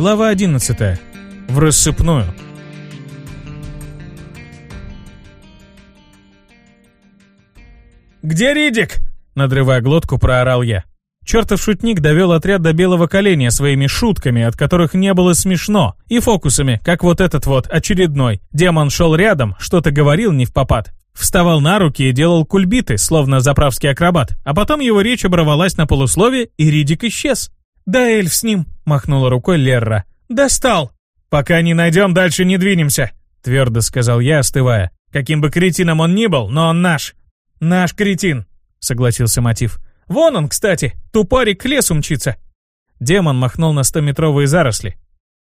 Глава 11. В рассыпную. «Где Ридик?» Надрывая глотку, проорал я. Чертов шутник довел отряд до белого коленя своими шутками, от которых не было смешно, и фокусами, как вот этот вот, очередной. Демон шел рядом, что-то говорил не в попад. Вставал на руки и делал кульбиты, словно заправский акробат, а потом его речь оборвалась на полуслове, и Ридик исчез. «Да эльф с ним», — махнула рукой Лерра. «Достал!» «Пока не найдем, дальше не двинемся», — твердо сказал я, остывая. «Каким бы кретином он ни был, но он наш». «Наш кретин», — согласился Мотив. «Вон он, кстати, тупарик к лесу мчится». Демон махнул на стометровые заросли.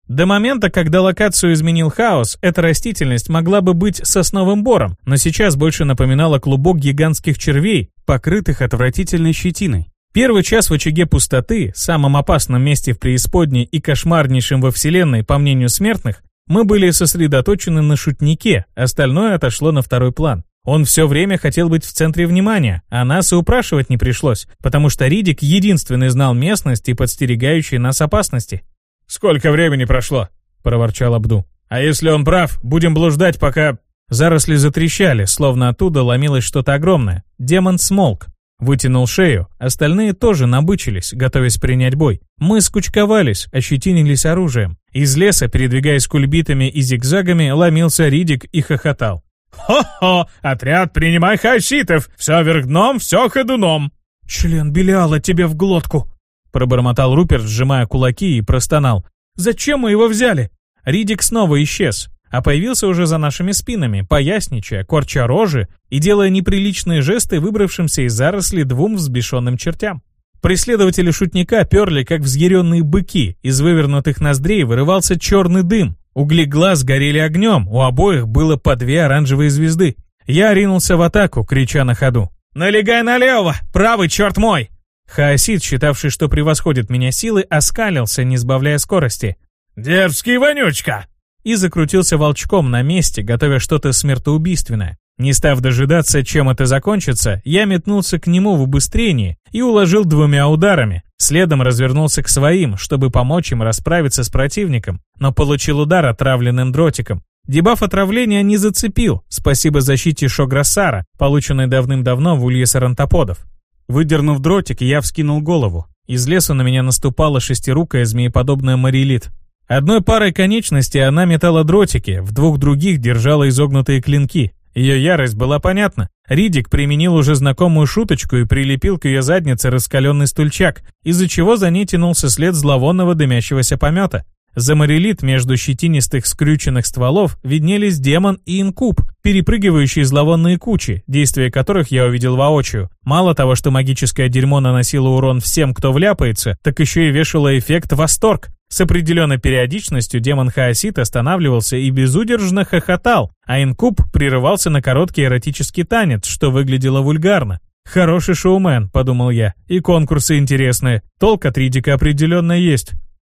До момента, когда локацию изменил хаос, эта растительность могла бы быть сосновым бором, но сейчас больше напоминала клубок гигантских червей, покрытых отвратительной щетиной. Первый час в очаге пустоты, самом опасном месте в преисподней и кошмарнейшем во Вселенной, по мнению смертных, мы были сосредоточены на шутнике, остальное отошло на второй план. Он все время хотел быть в центре внимания, а нас и упрашивать не пришлось, потому что Ридик единственный знал местность и подстерегающие нас опасности. «Сколько времени прошло?» — проворчал Абду. «А если он прав, будем блуждать, пока...» Заросли затрещали, словно оттуда ломилось что-то огромное. Демон смолк. Вытянул шею, остальные тоже набычились, готовясь принять бой. Мы скучковались, ощетинились оружием. Из леса, передвигаясь кульбитами и зигзагами, ломился Ридик и хохотал. «Хо-хо! Отряд, принимай хаситов! Все вверх дном, все ходуном!» «Член Белиала тебе в глотку!» Пробормотал Руперт, сжимая кулаки, и простонал. «Зачем мы его взяли?» Ридик снова исчез, а появился уже за нашими спинами, поясничая, корча рожи и делая неприличные жесты выбравшимся из заросли двум взбешенным чертям. Преследователи шутника перли, как взъяренные быки, из вывернутых ноздрей вырывался черный дым, угли глаз горели огнем, у обоих было по две оранжевые звезды. Я ринулся в атаку, крича на ходу. «Налегай налево! Правый, черт мой!» Хаосид, считавший, что превосходит меня силы, оскалился, не сбавляя скорости. «Дерзкий вонючка!» И закрутился волчком на месте, готовя что-то смертоубийственное. Не став дожидаться, чем это закончится, я метнулся к нему в убыстрении и уложил двумя ударами. Следом развернулся к своим, чтобы помочь им расправиться с противником, но получил удар отравленным дротиком. Дебаф отравления не зацепил, спасибо защите Шограссара, полученной давным-давно в улье сарантоподов. Выдернув дротик, я вскинул голову. Из леса на меня наступала шестирукая змееподобная марилит. Одной парой конечностей она метала дротики, в двух других держала изогнутые клинки. Ее ярость была понятна. Ридик применил уже знакомую шуточку и прилепил к ее заднице раскаленный стульчак, из-за чего за ней тянулся след зловонного дымящегося помета. За Марилит между щетинистых скрюченных стволов виднелись демон и инкуб, перепрыгивающие зловонные кучи, действия которых я увидел воочию. Мало того, что магическое дерьмо наносило урон всем, кто вляпается, так еще и вешало эффект «восторг». С определенной периодичностью демон Хаосит останавливался и безудержно хохотал, а инкуб прерывался на короткий эротический танец, что выглядело вульгарно. «Хороший шоумен», — подумал я, — «и конкурсы интересные. Толк от Ридика определенно есть».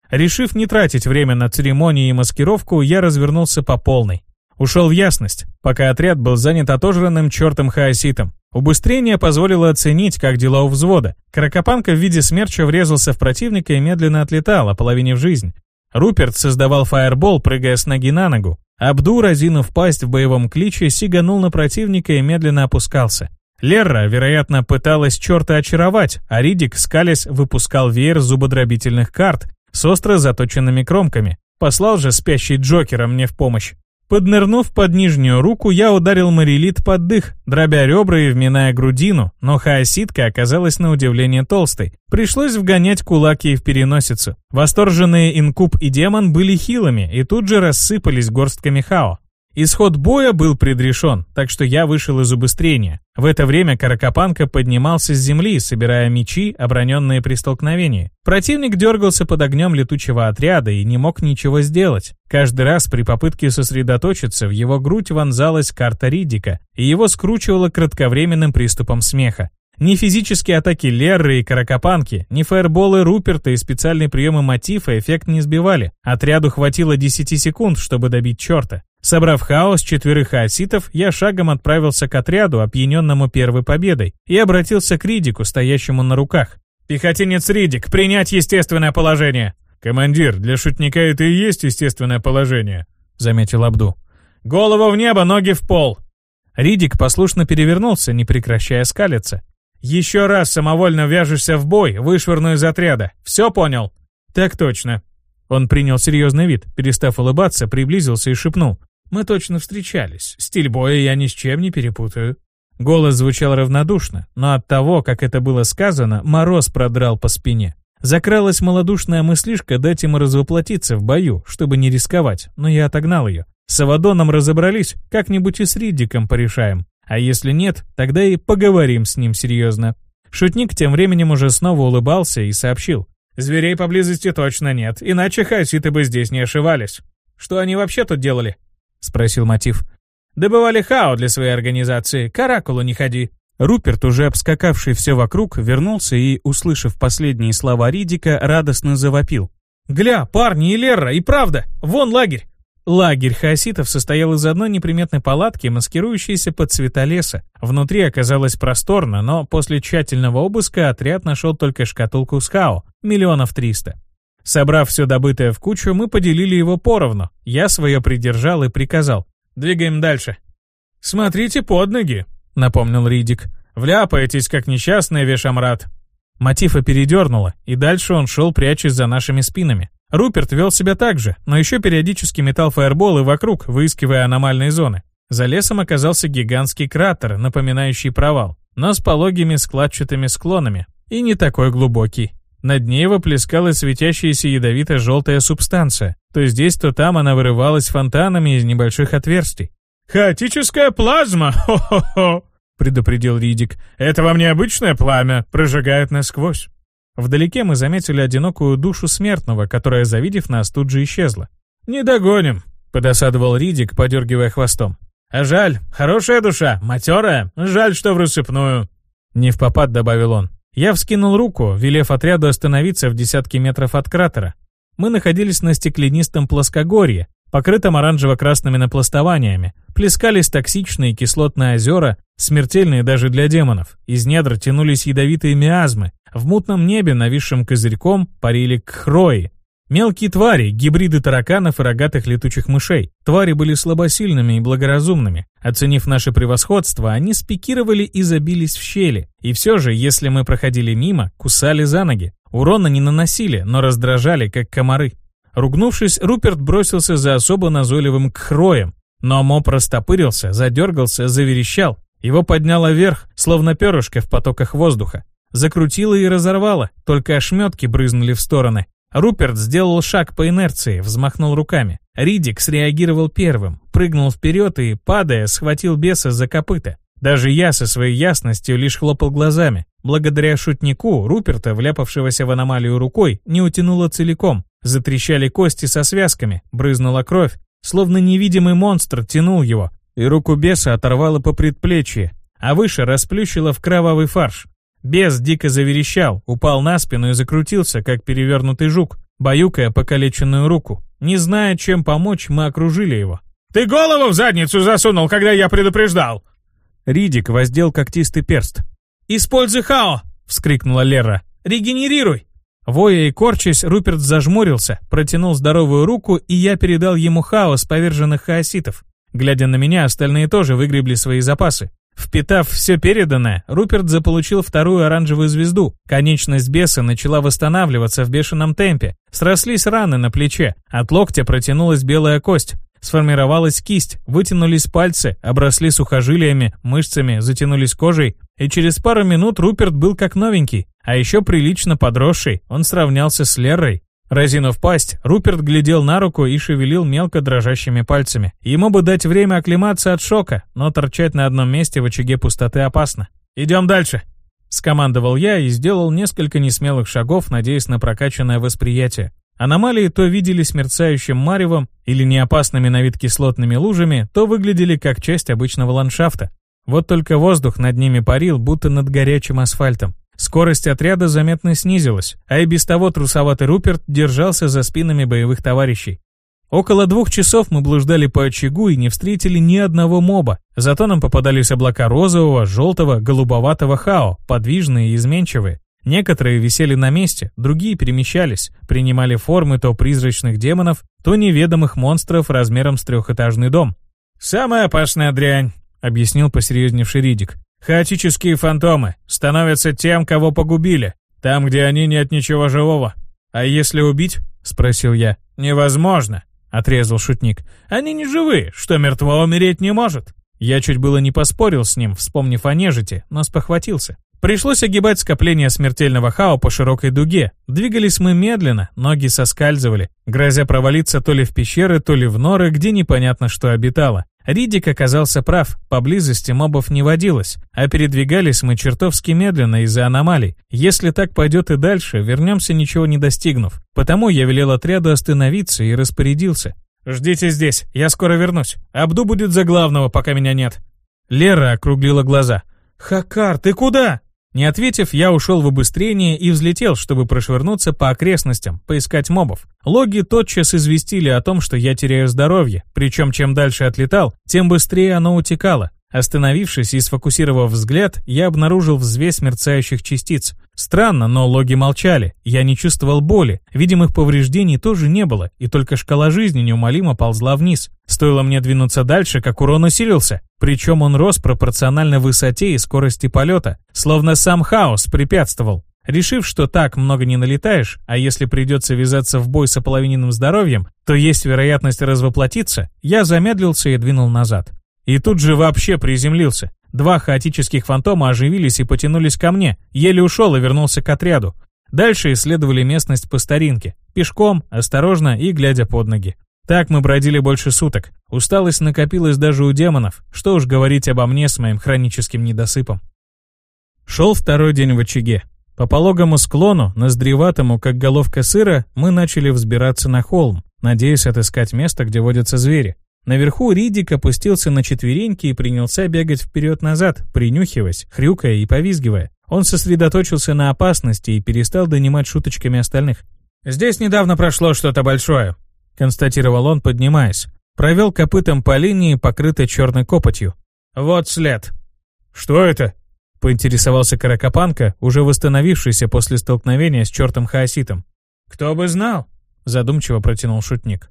Решив не тратить время на церемонии и маскировку, я развернулся по полной. Ушел в ясность, пока отряд был занят отожранным чертом хаоситом. Убыстрение позволило оценить, как дела у взвода. Каракопанка в виде смерча врезался в противника и медленно отлетал, ополовинив жизнь. Руперт создавал фаербол, прыгая с ноги на ногу. Абду, разинув пасть в боевом кличе, сиганул на противника и медленно опускался. Лерра, вероятно, пыталась черта очаровать, а Ридик, скалясь, выпускал веер зубодробительных карт, с остро заточенными кромками. Послал же спящий Джокера мне в помощь. Поднырнув под нижнюю руку, я ударил Марилит под дых, дробя ребра и вминая грудину, но хаоситка оказалась на удивление толстой. Пришлось вгонять кулаки в переносицу. Восторженные инкуб и демон были хилыми и тут же рассыпались горстками хао. Исход боя был предрешен, так что я вышел из убыстрения. В это время Каракопанка поднимался с земли, собирая мечи, оброненные при столкновении. Противник дергался под огнем летучего отряда и не мог ничего сделать. Каждый раз при попытке сосредоточиться в его грудь вонзалась карта Ридика, и его скручивало кратковременным приступом смеха. Ни физические атаки Лерры и Каракопанки, ни фаерболы Руперта и специальные приемы Мотифа эффект не сбивали. Отряду хватило 10 секунд, чтобы добить черта. Собрав хаос четверых хаоситов, я шагом отправился к отряду, опьяненному первой победой, и обратился к Ридику, стоящему на руках. «Пехотинец Ридик, принять естественное положение!» «Командир, для шутника это и есть естественное положение», — заметил Абду. «Голову в небо, ноги в пол!» Ридик послушно перевернулся, не прекращая скалиться. «Еще раз самовольно вяжешься в бой, вышвырну из отряда. Все понял?» «Так точно». Он принял серьезный вид, перестав улыбаться, приблизился и шепнул. «Мы точно встречались. Стиль боя я ни с чем не перепутаю». Голос звучал равнодушно, но от того, как это было сказано, мороз продрал по спине. Закралась малодушная мыслишка дать ему развоплотиться в бою, чтобы не рисковать, но я отогнал ее. С Авадоном разобрались, как-нибудь и с Риддиком порешаем. А если нет, тогда и поговорим с ним серьезно. Шутник тем временем уже снова улыбался и сообщил. «Зверей поблизости точно нет, иначе хаоситы бы здесь не ошивались. Что они вообще тут делали?» — спросил Мотив. «Добывали хао для своей организации, к Оракулу не ходи. Руперт, уже обскакавший все вокруг, вернулся и, услышав последние слова Ридика, радостно завопил. «Гля, парни и Лерра, и правда! Вон лагерь!» Лагерь хаоситов состоял из одной неприметной палатки, маскирующейся под цвета леса. Внутри оказалось просторно, но после тщательного обыска отряд нашел только шкатулку с хао, миллионов триста. Собрав все добытое в кучу, мы поделили его поровну. Я свое придержал и приказал. «Двигаем дальше». «Смотрите под ноги», — напомнил Ридик. «Вляпаетесь, как несчастный Вешамрат». Мотива передернуло, и дальше он шел, прячась за нашими спинами. Руперт вел себя так же, но еще периодически метал фаерболы вокруг, выискивая аномальные зоны. За лесом оказался гигантский кратер, напоминающий провал, но с пологими складчатыми склонами, и не такой глубокий. На дне его плескалась светящаяся ядовито-желтая субстанция. То здесь, то там она вырывалась фонтанами из небольших отверстий. «Хаотическая плазма! Хо-хо-хо!» — предупредил Ридик. «Это вам не обычное пламя, прожигает насквозь». Вдалеке мы заметили одинокую душу смертного, которая, завидев нас, тут же исчезла. «Не догоним», — подосадовал Ридик, подергивая хвостом. «А жаль, хорошая душа, матерая, жаль, что в рассыпную». Не в попад, добавил он. Я вскинул руку, велев отряду остановиться в десятке метров от кратера. Мы находились на стеклянистом плоскогорье, покрытом оранжево-красными напластованиями. Плескались токсичные кислотные озера, смертельные даже для демонов. Из недр тянулись ядовитые миазмы. В мутном небе, нависшим козырьком, парили кхрои. Мелкие твари, гибриды тараканов и рогатых летучих мышей. Твари были слабосильными и благоразумными. Оценив наше превосходство, они спикировали и забились в щели. И все же, если мы проходили мимо, кусали за ноги. Урона не наносили, но раздражали, как комары. Ругнувшись, Руперт бросился за особо назойливым кхроем, но моб растопырился, задергался, заверещал. Его подняло вверх, словно перышко в потоках воздуха. Закрутило и разорвало, только ошметки брызнули в стороны. Руперт сделал шаг по инерции, взмахнул руками. Ридик среагировал первым, прыгнул вперед и, падая, схватил беса за копыта. Даже я со своей ясностью лишь хлопал глазами. Благодаря шутнику, Руперта, вляпавшегося в аномалию рукой, не утянуло целиком. Затрещали кости со связками, брызнула кровь. Словно невидимый монстр тянул его, и руку беса оторвало по предплечье, а выше расплющило в кровавый фарш. Бес дико заверещал, упал на спину и закрутился, как перевернутый жук, баюкая покалеченную руку. Не зная, чем помочь, мы окружили его. «Ты голову в задницу засунул, когда я предупреждал!» Ридик воздел когтистый перст. «Используй хао!» — вскрикнула Лера. «Регенерируй!» Воя и корчась, Руперт зажмурился, протянул здоровую руку, и я передал ему хаос поверженных хаоситов. Глядя на меня, остальные тоже выгребли свои запасы. Впитав все переданное, Руперт заполучил вторую оранжевую звезду. Конечность беса начала восстанавливаться в бешеном темпе. Срослись раны на плече. От локтя протянулась белая кость. Сформировалась кисть, вытянулись пальцы, обросли сухожилиями, мышцами, затянулись кожей. И через пару минут Руперт был как новенький. А еще прилично подросший, он сравнялся с Лерой. Разинув пасть, Руперт глядел на руку и шевелил мелко дрожащими пальцами. Ему бы дать время оклематься от шока, но торчать на одном месте в очаге пустоты опасно. «Идем дальше!» Скомандовал я и сделал несколько несмелых шагов, надеясь на прокачанное восприятие. Аномалии то виделись мерцающим маревом или неопасными на вид кислотными лужами, то выглядели как часть обычного ландшафта. Вот только воздух над ними парил, будто над горячим асфальтом. Скорость отряда заметно снизилась, а и без того трусоватый Руперт держался за спинами боевых товарищей. Около двух часов мы блуждали по очагу и не встретили ни одного моба, зато нам попадались облака розового, желтого, голубоватого хао, подвижные и изменчивые. Некоторые висели на месте, другие перемещались, принимали формы то призрачных демонов, то неведомых монстров размером с трехэтажный дом. «Самая опасная дрянь», — объяснил посерьезневший Ридик. «Хаотические фантомы становятся тем, кого погубили, там, где они нет ничего живого. А если убить?» — спросил я. «Невозможно», — отрезал шутник. «Они не живые, что мертво умереть не может». Я чуть было не поспорил с ним, вспомнив о нежити, но спохватился. Пришлось огибать скопление смертельного хао по широкой дуге. Двигались мы медленно, ноги соскальзывали, грозя провалиться то ли в пещеры, то ли в норы, где непонятно что обитало. Ридик оказался прав, поблизости мобов не водилось, а передвигались мы чертовски медленно из-за аномалий. Если так пойдет и дальше, вернемся ничего не достигнув. Потому я велел отряду остановиться и распорядился. «Ждите здесь, я скоро вернусь. Абду будет за главного, пока меня нет». Лера округлила глаза. «Хакар, ты куда?» Не ответив, я ушел в обыстрение и взлетел, чтобы прошвырнуться по окрестностям, поискать мобов. Логи тотчас известили о том, что я теряю здоровье, причем чем дальше отлетал, тем быстрее оно утекало. Остановившись и сфокусировав взгляд, я обнаружил взвесь мерцающих частиц. Странно, но логи молчали. Я не чувствовал боли. Видимых повреждений тоже не было, и только шкала жизни неумолимо ползла вниз. Стоило мне двинуться дальше, как урон усилился. Причем он рос пропорционально высоте и скорости полета, словно сам хаос препятствовал. Решив, что так много не налетаешь, а если придется ввязаться в бой с ополовиненным здоровьем, то есть вероятность развоплотиться, я замедлился и двинул назад. И тут же вообще приземлился. Два хаотических фантома оживились и потянулись ко мне. Еле ушел и вернулся к отряду. Дальше исследовали местность по старинке. Пешком, осторожно и глядя под ноги. Так мы бродили больше суток. Усталость накопилась даже у демонов. Что уж говорить обо мне с моим хроническим недосыпом. Шел второй день в очаге. По пологому склону, ноздреватому, как головка сыра, мы начали взбираться на холм, надеясь отыскать место, где водятся звери. Наверху Ридик опустился на четвереньки и принялся бегать вперед-назад, принюхиваясь, хрюкая и повизгивая. Он сосредоточился на опасности и перестал донимать шуточками остальных. «Здесь недавно прошло что-то большое», — констатировал он, поднимаясь. Провел копытом по линии, покрытой черной копотью. «Вот след». «Что это?» — поинтересовался Каракопанка, уже восстановившийся после столкновения с чертом Хаоситом. «Кто бы знал?» — задумчиво протянул шутник.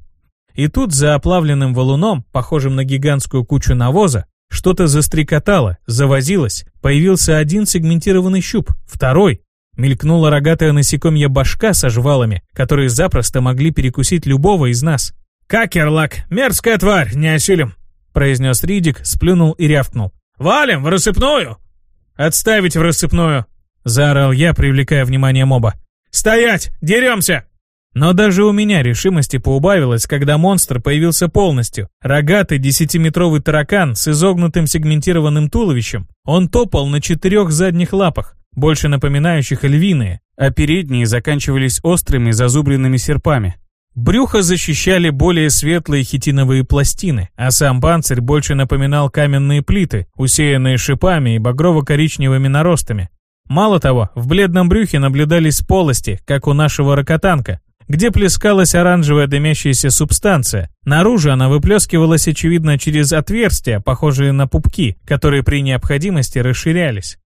И тут за оплавленным валуном, похожим на гигантскую кучу навоза, что-то застрекотало, завозилось, появился один сегментированный щуп, второй. Мелькнула рогатая насекомья башка со жвалами, которые запросто могли перекусить любого из нас. «Какерлак, мерзкая тварь, не осилим!» произнес Ридик, сплюнул и рявкнул. «Валим в рассыпную!» «Отставить в рассыпную!» заорал я, привлекая внимание моба. «Стоять! Деремся!» Но даже у меня решимости поубавилось, когда монстр появился полностью. Рогатый десятиметровый таракан с изогнутым сегментированным туловищем. Он топал на четырех задних лапах, больше напоминающих львиные, а передние заканчивались острыми зазубренными серпами. Брюхо защищали более светлые хитиновые пластины, а сам панцирь больше напоминал каменные плиты, усеянные шипами и багрово-коричневыми наростами. Мало того, в бледном брюхе наблюдались полости, как у нашего ракотанка, где плескалась оранжевая дымящаяся субстанция. Наружу она выплескивалась, очевидно, через отверстия, похожие на пупки, которые при необходимости расширялись.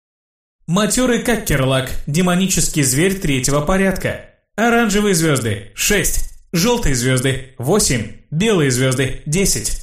Матерый каккерлак, демонический зверь третьего порядка. Оранжевые звезды – 6, желтые звезды – 8, белые звезды – 10.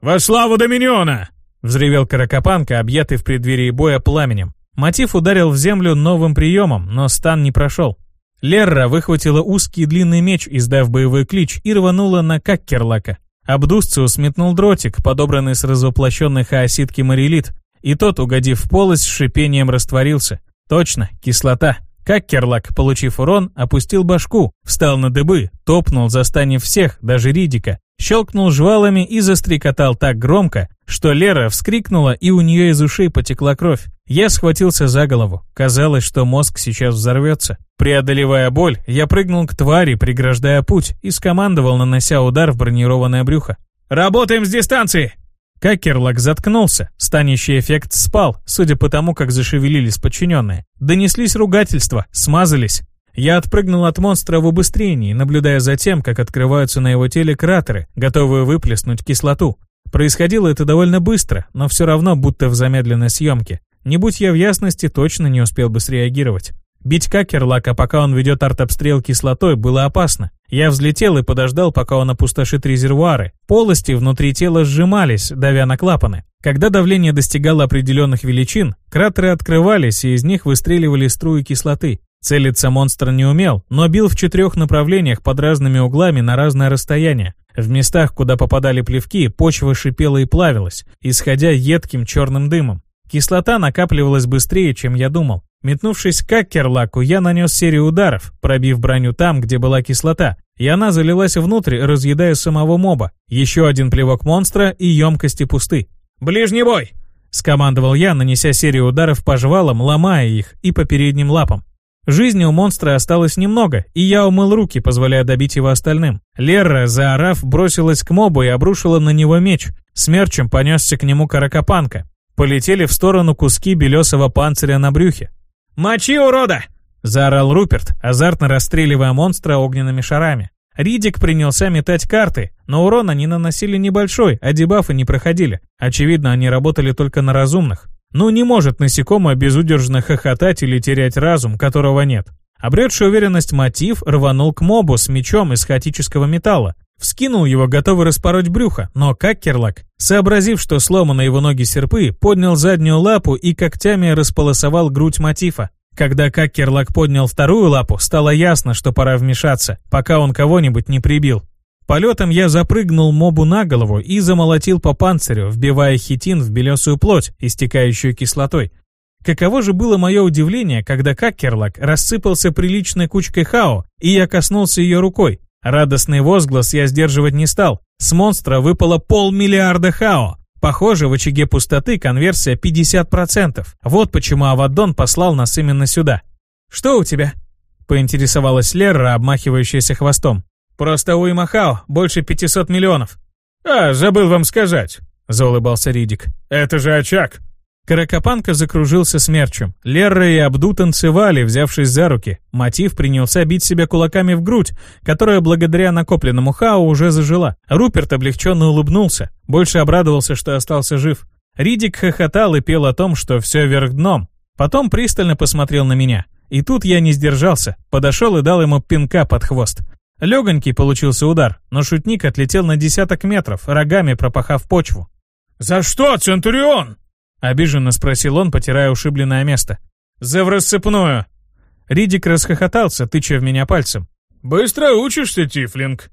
«Во славу Доминиона!» – взревел Каракопанка, объятый в преддверии боя пламенем. Мотив ударил в землю новым приемом, но стан не прошел. Лерра выхватила узкий длинный меч, издав боевой клич, и рванула на Каккерлака. Абдусциус метнул дротик, подобранный с развоплощенной хаоситки Марилит, и тот, угодив в полость, с шипением растворился. Точно, кислота. Каккерлак, получив урон, опустил башку, встал на дыбы, топнул, застанив всех, даже Ридика, щелкнул жвалами и застрекотал так громко, что Лера вскрикнула, и у нее из ушей потекла кровь. Я схватился за голову. Казалось, что мозг сейчас взорвется. Преодолевая боль, я прыгнул к твари, преграждая путь, и скомандовал, нанося удар в бронированное брюхо. «Работаем с дистанции!» Какерлок заткнулся, станущий эффект спал, судя по тому, как зашевелились подчиненные. Донеслись ругательства, смазались. Я отпрыгнул от монстра в убыстрении, наблюдая за тем, как открываются на его теле кратеры, готовые выплеснуть кислоту. Происходило это довольно быстро, но все равно будто в замедленной съемке. Не будь я в ясности, точно не успел бы среагировать. Бить Какерлака, пока он ведет артобстрел кислотой, было опасно. Я взлетел и подождал, пока он опустошит резервуары. Полости внутри тела сжимались, давя на клапаны. Когда давление достигало определенных величин, кратеры открывались, и из них выстреливали струи кислоты. Целиться монстр не умел, но бил в четырех направлениях под разными углами на разное расстояние. В местах, куда попадали плевки, почва шипела и плавилась, исходя едким черным дымом. Кислота накапливалась быстрее, чем я думал. Метнувшись к Аккерлаку, я нанес серию ударов, пробив броню там, где была кислота, и она залилась внутрь, разъедая самого моба. Еще один плевок монстра, и емкости пусты. «Ближний бой!» — скомандовал я, нанеся серию ударов по жвалам, ломая их и по передним лапам. Жизни у монстра осталось немного, и я умыл руки, позволяя добить его остальным. Лерра, заорав, бросилась к мобу и обрушила на него меч. Смерчем понесся к нему каракопанка. Полетели в сторону куски белесого панциря на брюхе. «Мочи, урода!» — заорал Руперт, азартно расстреливая монстра огненными шарами. Ридик принялся метать карты, но урон они наносили небольшой, а дебафы не проходили. Очевидно, они работали только на разумных. Ну не может насекомое безудержно хохотать или терять разум, которого нет. Обретший уверенность мотив рванул к мобу с мечом из хаотического металла. Вскинул его, готовый распороть брюхо, но Каккерлак, сообразив, что сломаны его ноги серпы, поднял заднюю лапу и когтями располосовал грудь мотива. Когда Каккерлак поднял вторую лапу, стало ясно, что пора вмешаться, пока он кого-нибудь не прибил. Полетом я запрыгнул мобу на голову и замолотил по панцирю, вбивая хитин в белесую плоть, истекающую кислотой. Каково же было мое удивление, когда Каккерлак рассыпался приличной кучкой хао, и я коснулся ее рукой. Радостный возглас я сдерживать не стал. С монстра выпало полмиллиарда хао. Похоже, в очаге пустоты конверсия 50%. Вот почему Авадон послал нас именно сюда. «Что у тебя?» — поинтересовалась Лера, обмахивающаяся хвостом. «Просто уйма хао, больше 500 миллионов». «А, забыл вам сказать», — заулыбался Ридик. «Это же очаг». Каракопанка закружился смерчем. Лерра и Абду танцевали, взявшись за руки. Мотив принялся бить себя кулаками в грудь, которая благодаря накопленному хао уже зажила. Руперт облегченно улыбнулся. Больше обрадовался, что остался жив. Ридик хохотал и пел о том, что все вверх дном. Потом пристально посмотрел на меня. И тут я не сдержался, подошел и дал ему пинка под хвост. Легонький получился удар, но шутник отлетел на десяток метров, рогами пропахав почву. «За что, Центурион?» Обиженно спросил он, потирая ушибленное место. «За в рассыпную!» Ридик расхохотался, тыча в меня пальцем. «Быстро учишься, Тифлинг!»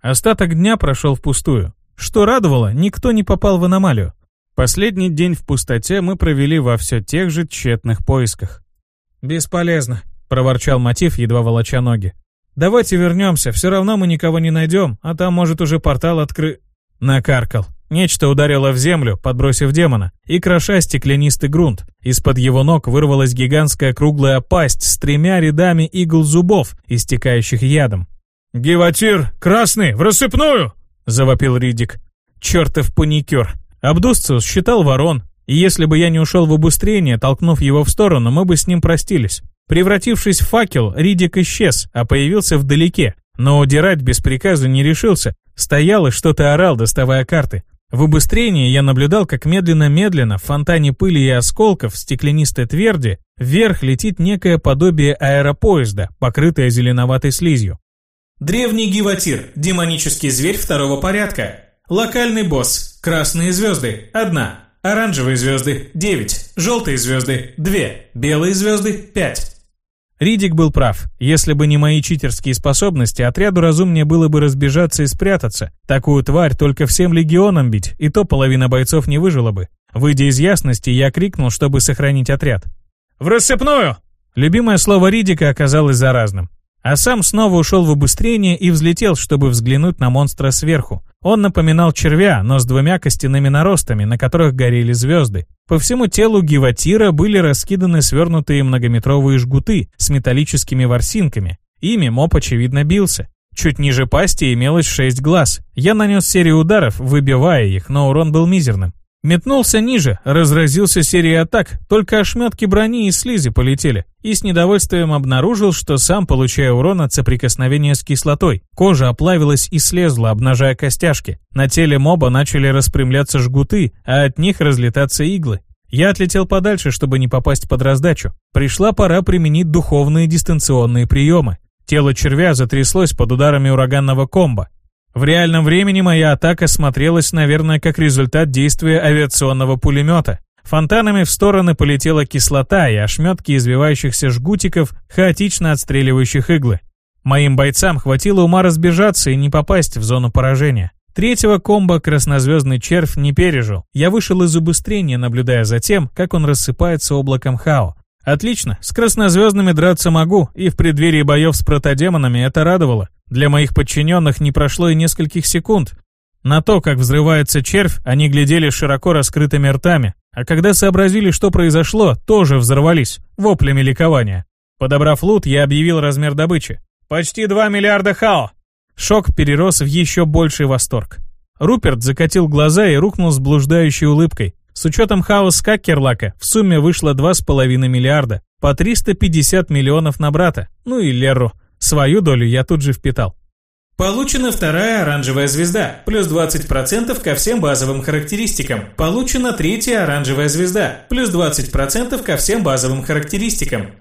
Остаток дня прошел впустую. Что радовало, никто не попал в аномалию. Последний день в пустоте мы провели во все тех же тщетных поисках. «Бесполезно», — проворчал мотив, едва волоча ноги. «Давайте вернемся, все равно мы никого не найдем, а там, может, уже портал откры...» Накаркал. Нечто ударило в землю, подбросив демона, и кроша стеклянистый грунт. Из-под его ног вырвалась гигантская круглая пасть с тремя рядами игл зубов, истекающих ядом. «Геватир, красный, в рассыпную!» — завопил Ридик. «Чертов паникер!» Абдусциус считал ворон, и если бы я не ушел в убыстрение, толкнув его в сторону, мы бы с ним простились. Превратившись в факел, Ридик исчез, а появился вдалеке, но удирать без приказа не решился, стоял и что-то орал, доставая карты. В убыстрении я наблюдал, как медленно-медленно в фонтане пыли и осколков стеклянистой тверди вверх летит некое подобие аэропоезда, покрытое зеленоватой слизью. Древний Гиватир, демонический зверь второго порядка. Локальный босс, красные звезды, одна. Оранжевые звезды – 9, желтые звезды – 2, белые звезды – 5. Ридик был прав. Если бы не мои читерские способности, отряду разумнее было бы разбежаться и спрятаться. Такую тварь только всем легионам бить, и то половина бойцов не выжила бы. Выйдя из ясности, я крикнул, чтобы сохранить отряд. «В рассыпную!» Любимое слово Ридика оказалось заразным. А сам снова ушел в убыстрение и взлетел, чтобы взглянуть на монстра сверху. Он напоминал червя, но с двумя костяными наростами, на которых горели звезды. По всему телу гиватира были раскиданы свернутые многометровые жгуты с металлическими ворсинками. Ими моп очевидно бился. Чуть ниже пасти имелось шесть глаз. Я нанес серию ударов, выбивая их, но урон был мизерным. Метнулся ниже, разразился серией атак, только ошметки брони и слизи полетели, и с недовольствием обнаружил, что сам получаю урон от соприкосновения с кислотой. Кожа оплавилась и слезла, обнажая костяшки. На теле моба начали распрямляться жгуты, а от них разлетаться иглы. Я отлетел подальше, чтобы не попасть под раздачу. Пришла пора применить духовные дистанционные приемы. Тело червя затряслось под ударами ураганного комбо. В реальном времени моя атака смотрелась, наверное, как результат действия авиационного пулемета. Фонтанами в стороны полетела кислота и ошметки извивающихся жгутиков, хаотично отстреливающих иглы. Моим бойцам хватило ума разбежаться и не попасть в зону поражения. Третьего комбо краснозвездный червь не пережил. Я вышел из убыстрения, наблюдая за тем, как он рассыпается облаком хао. Отлично, с краснозвездными драться могу, и в преддверии боев с протодемонами это радовало. Для моих подчиненных не прошло и нескольких секунд. На то, как взрывается червь, они глядели широко раскрытыми ртами, а когда сообразили, что произошло, тоже взорвались, воплями ликования. Подобрав лут, я объявил размер добычи. «Почти 2 миллиарда хао!» Шок перерос в еще больший восторг. Руперт закатил глаза и рухнул с блуждающей улыбкой. С учетом хаос Каккерлака в сумме вышло 2,5 миллиарда, по 350 миллионов на брата, ну и Леру. Свою долю я тут же впитал. Получена вторая оранжевая звезда, плюс 20% ко всем базовым характеристикам. Получена третья оранжевая звезда, плюс 20% ко всем базовым характеристикам.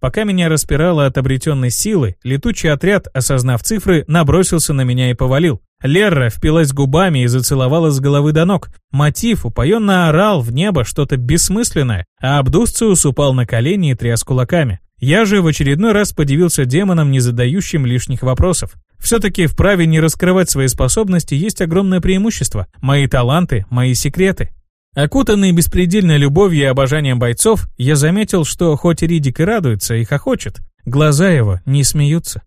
Пока меня распирало от обретенной силы, летучий отряд, осознав цифры, набросился на меня и повалил. Лерра впилась губами и зацеловала с головы до ног. Мотив упоенно орал в небо что-то бессмысленное, а Абдусциус упал на колени и тряс кулаками. Я же в очередной раз подивился демонам, не задающим лишних вопросов. Все-таки в праве не раскрывать свои способности есть огромное преимущество. Мои таланты, мои секреты. Окутанный беспредельной любовью и обожанием бойцов, я заметил, что хоть Ридик и радуется и хохочет, глаза его не смеются.